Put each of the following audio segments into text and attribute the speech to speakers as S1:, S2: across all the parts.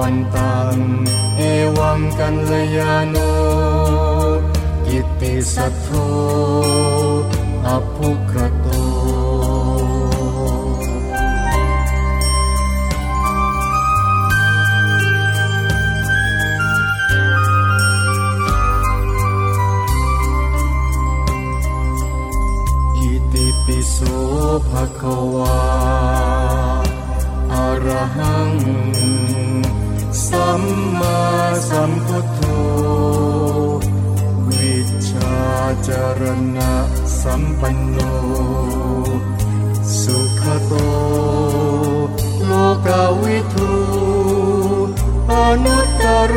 S1: วันตัง เอวังกันลยานุกิตติสัตโธอัพพุครโตปิโสภะคะวาอรหัง สัมมาสัมพุทโธวิชชาจารณะสัมปันโน สุขโต โลกาวิทูอนุตตรโร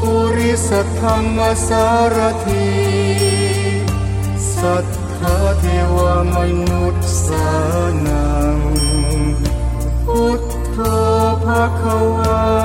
S1: ปุริสธรรมสารถีสัทธาเทวมนุษย์สา walk away.